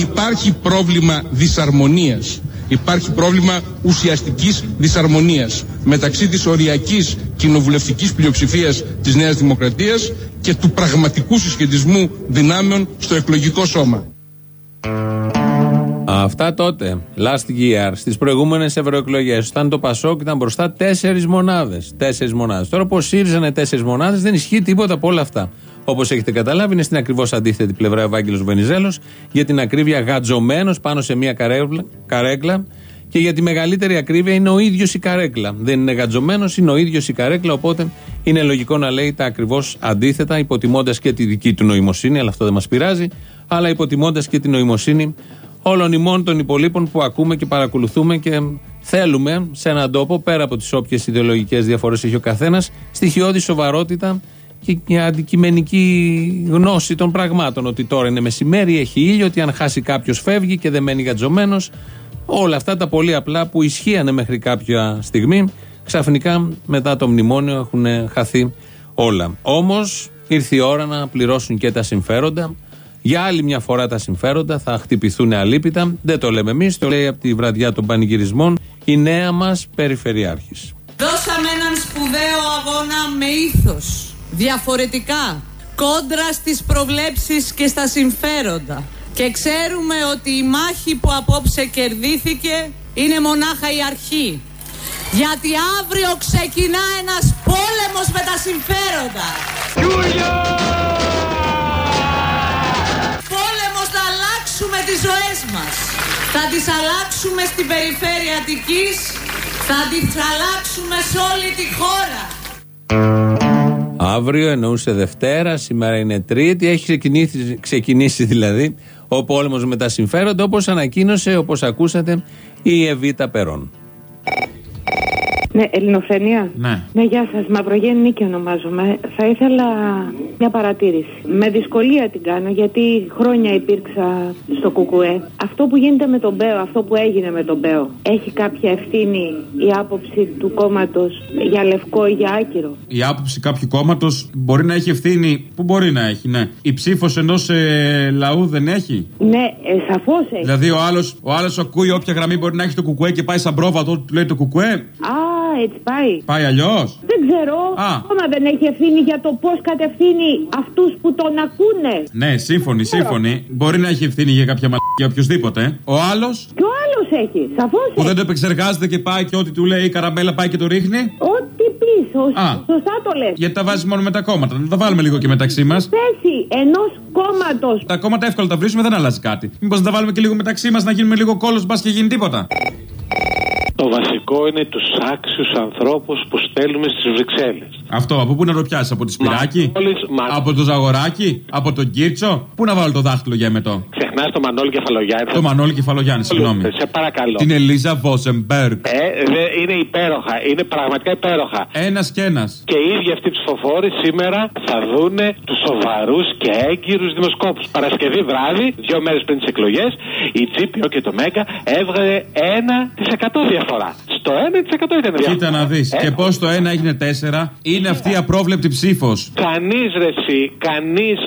Υπάρχει πρόβλημα δυσαρμονίας. Υπάρχει πρόβλημα ουσιαστικής δυσαρμονίας μεταξύ της οριακής κοινοβουλευτικής πλειοψηφίας της Νέας Δημοκρατίας και του πραγματικού συσχετισμού δυνάμεων στο εκλογικό σώμα. Αυτά τότε, last year, στις προηγούμενες ευρωεκλογές, όταν το Πασόκ ήταν μπροστά τέσσερις μονάδες. Τέσσερις μονάδες. Τώρα που ο ΣΥΡΙΖΑ είναι τέσσερις μονάδες, δεν ισχύει τίποτα από όλα αυτά. Όπως έχετε καταλάβει, είναι στην ακριβώς αντίθετη πλευρά ο Ευάγγελο Βενιζέλος, για την ακρίβεια γατζωμένος πάνω σε μια καρέγλα, καρέκλα και για τη μεγαλύτερη ακρίβεια είναι ο ίδιος η καρέκλα. Δεν είναι γατζωμένος, είναι ο ίδιος η καρέκλα, οπότε είναι λογικό να λέει τα ακριβώς αντίθετα, υποτιμώντας και τη δική του νοημοσύνη, αλλά αυτό δεν μας πειράζει, αλλά υποτιμώντας και τη νοημοσύνη όλων ημών των υπολείπων που ακούμε και παρακολουθούμε και θέλουμε σε έναν τόπο, πέρα από τις όποιες ιδεολογικές διαφορές έχει ο καθένας, στοιχειώδη σοβαρότητα και μια αντικειμενική γνώση των πραγμάτων. Ότι τώρα είναι μεσημέρι, έχει ήλιο, ότι αν χάσει κάποιος φεύγει και δεν μένει γατζωμένος. Όλα αυτά τα πολύ απλά που ισχύανε μέχρι κάποια στιγμή, ξαφνικά μετά το μνημόνιο έχουν χαθεί όλα. Όμως ήρθε η ώρα να πληρώσουν και τα συμφέροντα. Για άλλη μια φορά τα συμφέροντα θα χτυπηθούν αλίπητα. Δεν το λέμε εμείς, το λέει από τη βραδιά των πανηγυρισμών η νέα μας Περιφερειάρχης. Δώσαμε έναν σπουδαίο αγώνα με ήθος, διαφορετικά, κόντρα στις προβλέψεις και στα συμφέροντα. Και ξέρουμε ότι η μάχη που απόψε κερδίθηκε είναι μονάχα η αρχή. Γιατί αύριο ξεκινά ένας πόλεμος με τα συμφέροντα. Πόλεμος τις ζωές μας. Θα τις αλλάξουμε στην περιφέρεια Αττικής, θα τις αλλάξουμε σε όλη τη χώρα. Αύριο εννοούσε Δευτέρα, σήμερα είναι Τρίτη. Έχει ξεκινήσει, ξεκινήσει δηλαδή ο πόλεμος με τα συμφέροντα, όπως ανακοίνωσε, όπως ακούσατε, η Εβίτα Περών. Ναι, Ελληνοφρενία. Ναι. Ναι, γεια σας. Μαυρογέννη Νίκη ονομάζομαι. Θα ήθελα μια παρατήρηση. Με δυσκολία την κάνω γιατί χρόνια υπήρξα στο Κουκουέ. Αυτό που γίνεται με τον Μπέο, αυτό που έγινε με τον Μπέο, έχει κάποια ευθύνη η άποψη του κόμματος για λευκό ή για άκυρο; Η άποψη κάποιου κόμματος μπορεί να έχει ευθύνη; Που μπορεί να έχει, ναι. Η ψήφος ενός ε, λαού δεν έχει; Ναι, ε, σαφώς έχει. Δηλαδή ο άλλος ο άλλος ακούει όποια γραμμή μπορεί να έχει το κουκουέ και πάει σαν πρόβατο, του λέει το κουκουέ. Α, έτσι πάει. Πάει αλλιώς; Δεν ξέρω. Α. Ακόμα δεν έχει ευθύνη για το πώς κατευθύνει αυτούς που τον ακούνε. Ναι, σύμφωνοι, σύμφωνοι. Μπορεί να έχει ευθύνη για κάποια μαλακία οποιοδήποτε. Ο άλλος; Και ο άλλος έχει. Σαφώς που δεν το επεξεργάζεται και πάει και ό,τι του λέει η καραμπέλα πάει και το ρίχνει; Ό,τι πεις, Α. σωστά το λες. Γιατί τα βάζεις μόνο με τα κόμματα. Να τα βάλουμε λίγο και μεταξύ μας. Θέση ενός κόμματος. Τα κόμματα εύκολα τα βρίσκουμε, δεν αλλάζει κάτι. Μήπως να τα βάλουμε και λίγο μεταξύ μας να γίνουμε λίγο κόλος, μπας και γίνει τίποτα. Το βασικό σημαντικό είναι τους άξιους ανθρώπους που στέλνουμε στις Βρυξέλλες. Αυτό, από πού να το πιάσεις, από τη Σπυράκη, από το Ζαγοράκι, από τον Κίρτσο. Πού να βάλω το δάχτυλο για μετό. Ξεχνάς το Μανώλη Κεφαλογιάννη. Το Μανώλη Κεφαλογιάννη, συγγνώμη. Σε παρακαλώ. Την Ελίζα Βόζεμπεργκ. Ε, δε, είναι υπέροχα. Είναι πραγματικά υπέροχα. Ένας και ένας. Και οι ίδιοι αυτοί οι ψηφοφόροι σήμερα θα δούνε τους σοβαρούς και έγκυρους δημοσκόπους. Παρασκευή βράδυ, δύο μέρες πριν τις εκλογές, η Τζίπιο και το Μέγκα έβγαλε 1% διαφορά. Στο 1% ήταν διαφορά. Κοίτα να δεις. Ε, Και πώς το ένα έγινε 4, είναι αυτή η απρόβλεπτη ψήφος. Κανείς ρε εσύ, κανείς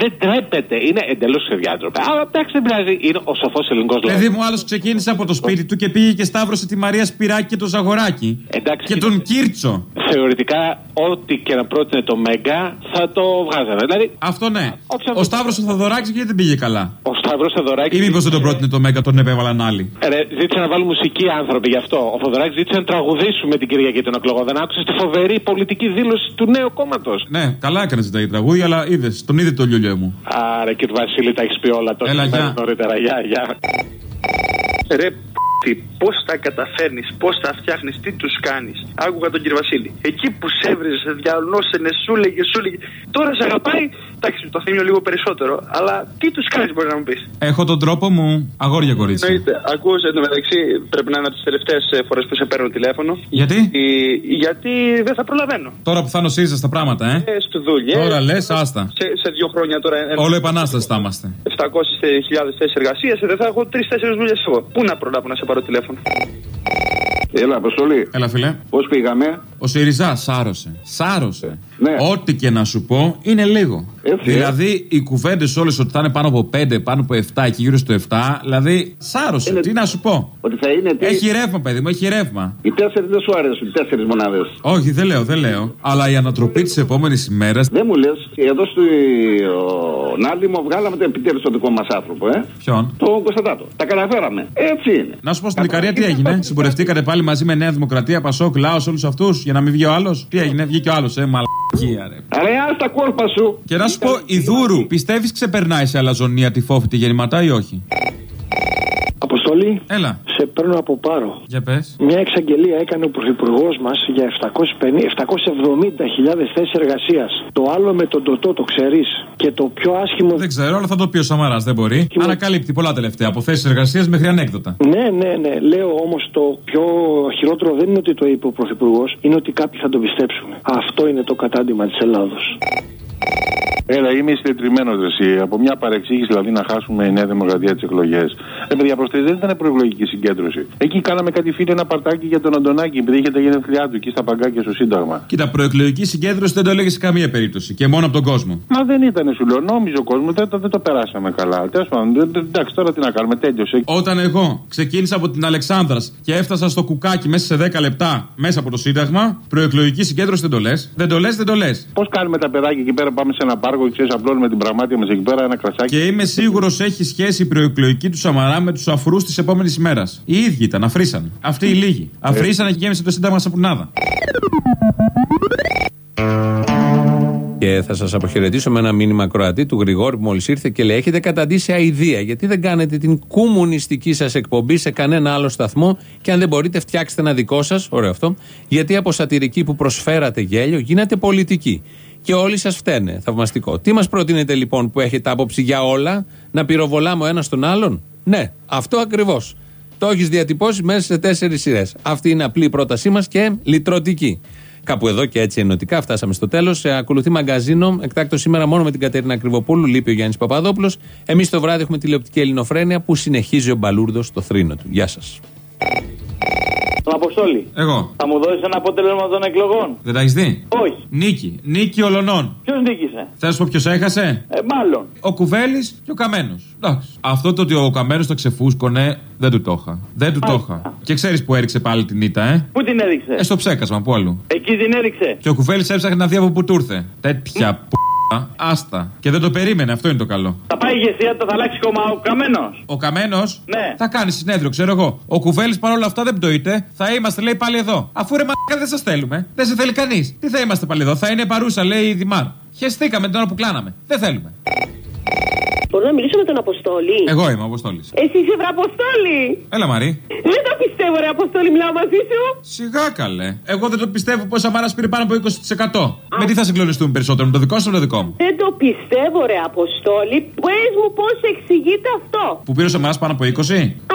δεν τρέπεται. Είναι εντελώς ξεδιάτροπο. Αλλά εντάξει δεν πειράζει, είναι ο σοφός ελληνικός λαός. Παιδί μου, άλλος ξεκίνησε από το σπίτι του και πήγε και σταύρωσε τη Μαρία Σπυράκη και το Ζαγοράκι. Εντάξει, Και τον Κίρτσο. Θεωρητικά, ό,τι και να πρότεινε το Μέγκα θα το βγάζανε. Δηλαδή, Αυτό ναι. Ο Σταύρος ο Θοδωράκη γιατί δεν πήγε καλά; ο Σταύρος Θεοδωράκη. Ή μήπως δεν τον πρότεινε το Μέγκα, τον επέβαλαν άλλοι; Ρε, ζήτησε να βάλουν μουσική άνθρωποι γι' αυτό. Ο Θοδωράκη ζήτησε να τραγουδήσουμε την Κυριακή των εκλογών. Δεν άκουσε τη φοβερή πολιτική δήλωση του νέου κόμματος. Ναι, καλά έκανε ζητάει τραγούδια, αλλά είδες, τον είδε το λιολιό μου. Άρα κύριε Βασίλη, τα έχεις πει όλα τόσο Έλα, γεια. μέρες νωρίτερα. Γεια, γεια. Ρε πώς τα καταφέρνεις, πώς τα φτιάχνεις, τι τους κάνεις. Άκουγα τον κύριο Βασίλη. Εκεί που σε έβριζε, σε διαλώσαινε, σου λέγε, σου λέγε. Τώρα σε αγαπάει. Εντάξει, το θύμιο λίγο περισσότερο. Αλλά τι τους κάνει, μπορείς να μου πεις. Έχω τον τρόπο μου, αγόρια κορίτσια. Εννοείται. Ακούω εντωμεταξύ πρέπει να είναι από τις τελευταίες φορές που σε παίρνω τηλέφωνο. Γιατί; Ε, γιατί δεν θα προλαβαίνω. Τώρα που θα νοσίζεσαι τα πράγματα, ε; Ε, στο δουλειά. Τώρα λες, άστα. Σε, σε δύο χρόνια τώρα. ε, Όλο επανάσταση θα είμαστε. 700.000 θέσεις εργασίας, δεν θα έχω τρει-τέσσερι δουλειές εγώ. Πού να προλάβω να σε πάρω τηλέφωνο; Έλα, Αποστολή. Έλα, φιλέ. Πώς πήγαμε; Ο ΣΥΡΙΖΑ σάρωσε. Σάρωσε. Ναι. Ό,τι και να σου πω είναι λίγο. Έτσι, ε. δηλαδή οι κουβέντες όλες ότι θα είναι πάνω από 5, πάνω από 7 και γύρω στο 7, δηλαδή σάρωσε. Είναι- Τι να σου πω. Ότι θα είναι. Τι... Έχει ρεύμα, παιδί μου, έχει ρεύμα. Οι τέσσερις δεν σου αρέσουν, οι τέσσερις μονάδες. Όχι, δεν λέω, δεν λέω. Αλλά η ανατροπή της επόμενης ημέρα. Δεν μου λες, εδώ στο Νάντιμο βγάλαμε το επιτέλους το δικό μας άνθρωπο, ε. Ποιον; Τον Κωνσταντάτο. Τα καταφέραμε. Έτσι είναι. Να σου πω στην Ικαρία τι έγινε. Συμπορευτήκατε πάλι μαζί με Νέα Δημοκρατία, Πασόκ, Λάος, όλους αυτούς για να μην βγει ο άλλος. Τι έγινε, βγήκε ο άλλος, ε, μαλακία, ρε. Ρε, α τα κόλπα σου. Και να σου πω, η Δούρου, πιστεύεις ξεπερνάει σε αλαζονία τη φόφη τη γεννηματά ή όχι; Αποστολή, Έλα. σε παίρνω από πάρο. Για πες. Μια εξαγγελία έκανε ο Πρωθυπουργός μας για 770.000 θέσεις εργασίας. Το άλλο με τον Τωτό, το ξέρεις. Και το πιο άσχημο. Δεν ξέρω, αλλά θα το πει ο Σαμαράς, δεν μπορεί. Ανακαλύπτει πολλά τελευταία, από θέσεις εργασίας μέχρι ανέκδοτα. Ναι, ναι, ναι. Λέω όμως το πιο χειρότερο δεν είναι ότι το είπε ο Πρωθυπουργός, είναι ότι κάποιοι θα τον πιστέψουν. Αυτό είναι το κατάντημα της Ελλάδος. Έλα, είμαι συντετριμένο εσύ. Από μια παρεξήγηση δηλαδή να χάσουμε η Νέα Δημοκρατία τις εκλογές. Ρε παιδιά, προσθέσεις δεν ήταν προεκλογική συγκέντρωση. Εκεί κάναμε κάτι φίλο ένα παρτάκι για τον Αντωνάκη, επειδή είχε τα γενέθλιά του εκεί στα παγκάκια στο Σύνταγμα. Κοίτα, προεκλογική συγκέντρωση δεν το έλεγες σε καμία περίπτωση. Και μόνο από τον κόσμο. Μα δεν ήταν, σου λέω. Νόμιζε ο κόσμος, δεν, το- δεν το περάσαμε καλά. Τέλος πάντων, δεν- δεν- εντάξει, τώρα τι να κάνουμε, τέλειωσε. Όταν εγώ ξεκίνησα από την Αλεξάνδρας και έφτασα στο κουκάκι μέσα σε 10 λεπτά μέσα από το Σύνταγμα, προεκλογική συγκέντρωση δεν το λες. Δεν το λες, δεν το λες. Πώς κάνουμε τα παιδάκια εκεί πέρα, πάμε σε ένα πάρκο και ξέρεις, απλώνουμε την πραγμάτια μας εκεί πέρα, ένα κρασάκι. Και είμαι σίγουρος έχει σχέση η προεκλογική του Σαμαρά με τους αφρούς της επόμενης ημέρας. Οι ίδιοι ήταν, αφρίσαν. Αυτοί οι λίγοι. Αφρίσανε και γέμισε το Σύνταγμα σαπουνάδα. Και θα σας αποχαιρετήσω με ένα μήνυμα Κροατή του Γρηγόρη που μόλις ήρθε και λέει: Έχετε καταντήσει αηδία. Γιατί δεν κάνετε την κομμουνιστική σας εκπομπή σε κανένα άλλο σταθμό και αν δεν μπορείτε, φτιάξτε ένα δικό σας. Ωραίο αυτό. Γιατί από σατυρική που προσφέρατε γέλιο γίνατε πολιτική. Και όλοι σας φταίνε. Θαυμαστικό. Τι μας προτείνετε λοιπόν που έχετε άποψη για όλα, να πυροβολάμε ο ένας τον άλλον; Ναι, αυτό ακριβώς. Το έχεις διατυπώσει μέσα σε τέσσερις σειρές. Αυτή είναι απλή η πρότασή μας και λυτρωτική. Κάπου εδώ και έτσι ενωτικά φτάσαμε στο τέλος. Ακολουθεί μαγκαζίνο. Εκτάκτο σήμερα μόνο με την Κατερίνα Κρυβοπούλου. Λείπει ο Γιάννης Παπαδόπουλος. Εμείς το βράδυ έχουμε τηλεοπτική ελληνοφρένεια που συνεχίζει ο Μπαλούρδος στο θρήνο του. Γεια σας. Τον Αποστόλη. Εγώ. Θα μου δώσεις ένα αποτέλεσμα των εκλογών; Δεν τα έχεις δει; Όχι. Νίκη. Νίκη ολονών. Ποιος νίκησε; Θα σου πω ποιος έχασε; Ε, μάλλον. Ο Κουβέλης και ο Καμένος. Αυτό το ότι ο Καμένος το ξεφούσκωνε δεν του το είχα. Δεν του το είχα. Και ξέρεις που έριξε πάλι την ήττα, ε; Πού την έδειξε. Ε, στο ψέκασμα, πού αλλού. Εκεί την έδειξε. Και ο Κουβέλης έψαχνε να δει από πού του ήρθε. Τέτοια που. Άστα. Και δεν το περίμενε, αυτό είναι το καλό. Θα πάει η ηγεσία, το θα αλλάξει κόμμα ο Καμένος. Ο Καμένος; Ναι. θα κάνει συνέδριο, ξέρω εγώ. Ο Κουβέλης παρόλα αυτά δεν πτωείται. Θα είμαστε, λέει, πάλι εδώ. Αφού ρε μαλάκα δεν σας θέλουμε. Δεν σε θέλει κανείς. Τι θα είμαστε πάλι εδώ. Θα είναι παρούσα, λέει η Δημάρ. Χεστήκαμε την ώρα που κλάναμε. Δεν θέλουμε. Μπορώ να μιλήσω με τον Αποστόλη; Εγώ είμαι ο Αποστόλης. Εσύ είσαι βραποστόλη. Έλα, Μαρή. Δεν το πιστεύω, ρε Αποστόλη, μιλάω μαζί σου. Σιγά καλέ. Εγώ δεν το πιστεύω πως ο Σαμάρα πήρε πάνω από 20%. Με τι θα συγκλονιστούμε περισσότερο, με το δικό σου ή με το δικό μου; Δεν το πιστεύω, ρε Αποστόλη. Πες μου πώς εξηγείται αυτό. Που πήρε ο Σαμάρα πάνω από 20.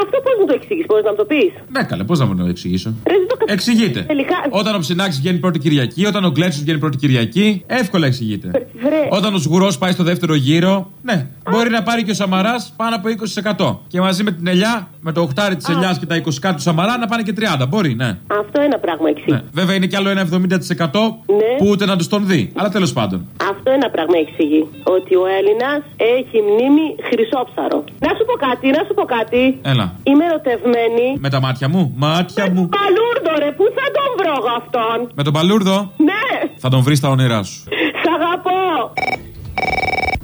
Αυτό πώς μου το εξηγείς, μπορείς να μου το πεις; Ναι, καλέ, πώς να μου το εξηγήσω; Ρε, δεν το κα- Εξηγείται. Τελικά. Όταν ο Ψινάκης βγαίνει πρώτη Κυριακή, όταν ο Γκλέτσο βγαίνει πρώτη Κυριακή, εύκολα εξηγείται. Βρε. Όταν ο Σγουρός πάει στο δεύτερο γύρο, ναι, μπορεί να πάρει και ο Σαμαράς πάνω από 20%. Και μαζί με την ελιά, με το 8 της ελιάς και τα 20 του Σαμαρά να πάνε και 30. Μπορεί, ναι. Αυτό ένα πράγμα εξηγεί. ναι. Βέβαια είναι κι άλλο ένα 70% που ούτε να τους τον δει. Αλλά τέλος πάντων. Αυτό ένα πράγμα εξηγεί. Ότι ο Έλληνας έχει μνήμη χρυσόψαρο. Να σου πω κάτι, να σου πω κάτι. Έλα. Είμαι ερωτευμένη. Με τα μάτια μου, μάτια μου. Παλούρδο, ρε, πού θα τον βρω εγώ αυτόν; Με τον Παλούρδο; Ναι, θα τον βρεις στα όνειρά σου.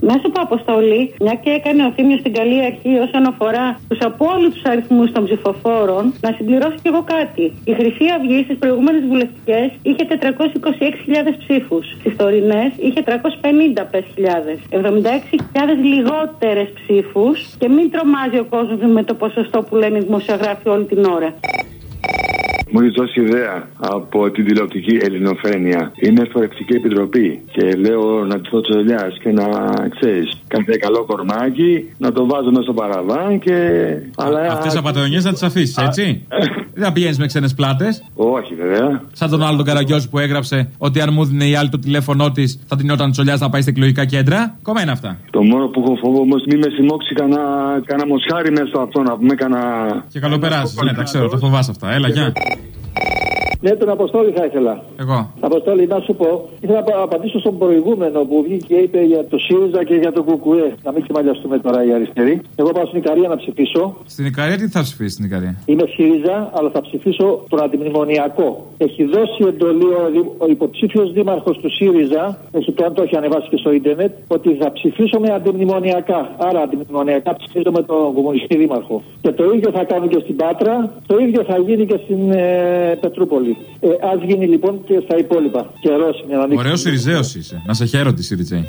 Σ' αγαπώ. Να σου πω, Αποστολή, μια και έκανε ο Θήμιος στην καλή αρχή όσον αφορά τους απόλυτους αριθμούς των ψηφοφόρων, να συμπληρώσω κι εγώ κάτι. Η Χρυσή Αυγή στις προηγούμενες βουλευτικές είχε 426.000 ψήφους. Στις τωρινές είχε 350.000. 76.000 λιγότερες ψήφους και μην τρομάζει ο κόσμος με το ποσοστό που λένε οι δημοσιογράφοι όλη την ώρα. Μου έχει δώσει ιδέα από την τηλεοπτική Ελληνοφρένεια. Είναι φορευτική επιτροπή και λέω να του δώσω ελιά και να ξέρεις. Κάθε καλό κορμάκι, να το βάζω μέσα στο παραβάν και. Αλλά. Αυτές τι απαταιωνιές να τις αφήσεις, έτσι; Δεν θα πηγαίνεις με ξένες πλάτες; Όχι, βέβαια. Σαν τον άλλο τον Καραγκιόζη που έγραψε ότι αν μου δίνει η άλλη το τηλέφωνό της θα την όταν τσολιάς να πάει στα εκλογικά κέντρα; Κομμένα αυτά. Το μόνο που έχω φόβο όμως μην με συμμόξει κανένα κανένα μοσχάρι μέσα στο αυτό να πούμε κανένα. Και καλό περάσει. Ναι, τα ξέρω, τα φοβάσαι αυτά. Έλα, γεια. you Ναι, τον Αποστόλη θα ήθελα. Εγώ. Αποστόλη, να σου πω, ήθελα να απαντήσω στον προηγούμενο που βγήκε και είπε για το ΣΥΡΙΖΑ και για το ΚΚΕ. Να μην ξεμαλιαστούμε τώρα οι αριστεροί. Εγώ πάω στην Ικαρία να ψηφίσω. Στην Ικαρία τι θα ψηφίσει στην Ικαρία; Είμαι ΣΥΡΙΖΑ, αλλά θα ψηφίσω τον αντιμνημονιακό. Έχει δώσει εντολή ο, δη- ο υποψήφιος δήμαρχος του ΣΥΡΙΖΑ, έχει το αν το έχει ανεβάσει και στο ίντερνετ, ότι θα ψηφίσω με αντιμνημονιακά. Άρα αντιμνημονιακά ψηφίζω με τον κομμουνιστή δήμαρχο. Και το ίδιο θα κάνω και στην Πάτρα, το ίδιο θα γίνει και στην ε, Πετρούπολη. Ε, Α γίνει λοιπόν και στα υπόλοιπα. Καιρός είναι να ανοίξει. Ωραίος Σιριζέος είσαι. Να σε χαίρονται, Σιριζέη.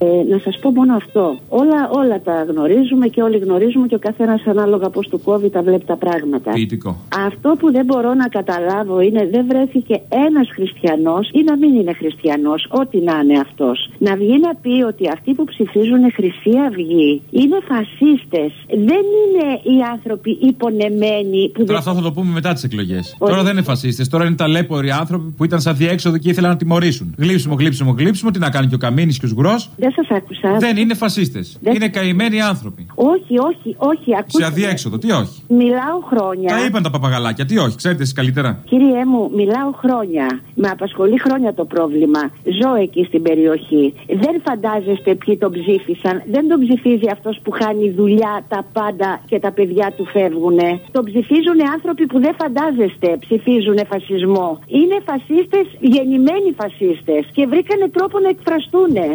Ε, να σας πω μόνο αυτό. Όλα, όλα τα γνωρίζουμε και όλοι γνωρίζουμε και ο καθένας ανάλογα πώς του κόβει τα βλέπει τα πράγματα. Ποιητικό. Αυτό που δεν μπορώ να καταλάβω είναι δεν βρέθηκε ένας χριστιανός ή να μην είναι χριστιανός, ό,τι να είναι αυτός. Να βγει να πει ότι αυτοί που ψηφίζουν Χρυσή Αυγή είναι φασίστες. Δεν είναι οι άνθρωποι υπονεμένοι που Τώρα αυτό θα το πούμε μετά τις εκλογές. Τώρα δεν είναι φασίστες, τώρα είναι ταλέποροι άνθρωποι που ήταν σαν διέξοδο και ήθελαν να τιμωρήσουν. Γλύψιμο, γλύψιμο, γλύψιμο. Τι να κάνει και ο Καμίνης και ο Σγουρός. Δεν σας άκουσα. Δεν είναι φασίστες. Δεν- Είναι καημένοι άνθρωποι. Όχι, όχι, όχι. Σε Ακούστε. αδιέξοδο, τι όχι; Μιλάω χρόνια. Τα είπαν τα παπαγαλάκια, τι όχι. Ξέρετε εσείς καλύτερα. Κύριε μου, μιλάω χρόνια. Με απασχολεί χρόνια το πρόβλημα. Ζω εκεί στην περιοχή. Δεν φαντάζεστε ποιοι τον ψήφισαν. Δεν τον ψηφίζει αυτός που χάνει δουλειά, τα πάντα και τα παιδιά του φεύγουνε. Τον ψηφίζουν άνθρωποι που δεν φαντάζεστε ψηφίζουν φασισμό. Είναι φασίστες, γεννημένοι φασίστες και βρήκανε τρόπο να εκφραστούνε.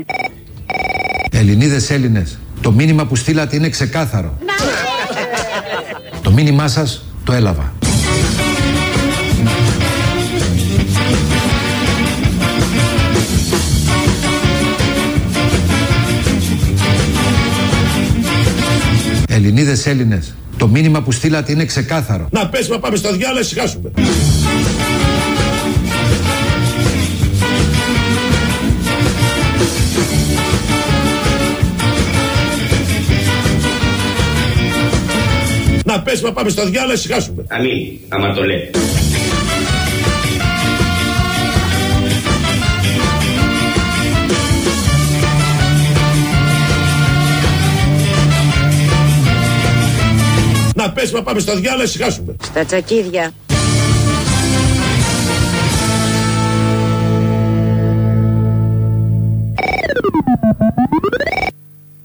Ελληνίδες Έλληνες, το μήνυμα που στείλατε είναι ξεκάθαρο. Το μήνυμά σας το έλαβα. Ελληνίδες Έλληνες, το μήνυμα που στείλατε είναι ξεκάθαρο. Να πέσουμε, πάμε στο διάλογο, ησυχάσουμε. Πέσουμε, πάμε στο διάλογο, ησυχάσουμε. Αμήν, άμα το λέει. Να πέσουμε, πάμε στο διάλογο, ησυχάσουμε. Στα τσακίδια